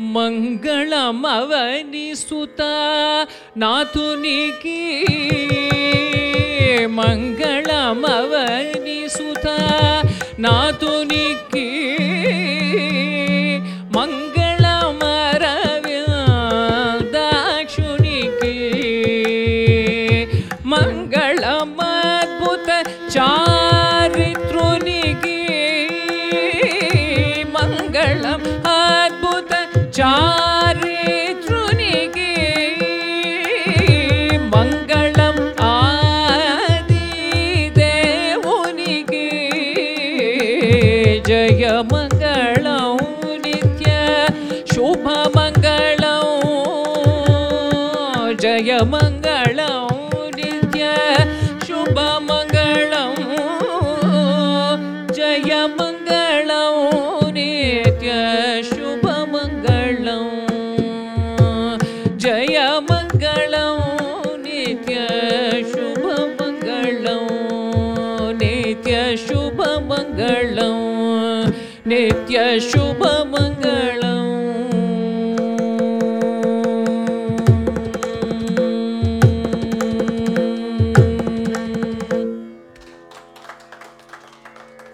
मङ्गलमवनि सुता नाथुनिकी। मङ्गलमवनि सुता नाथुनिकी। मङ्गलमरव्यादाक्षुनिकी मङ्गलमद्भुत चारित्रुनिकी चारित्रुनिकी मङ्गलम् आदिदेवुनिकी जय मङ्गलं नित्य शुभमङ्गलं जय जय मङ्गलं नित्य शुभमङ्गलं नित्य शुभमङ्गलं नित्य शुभमङ्गलं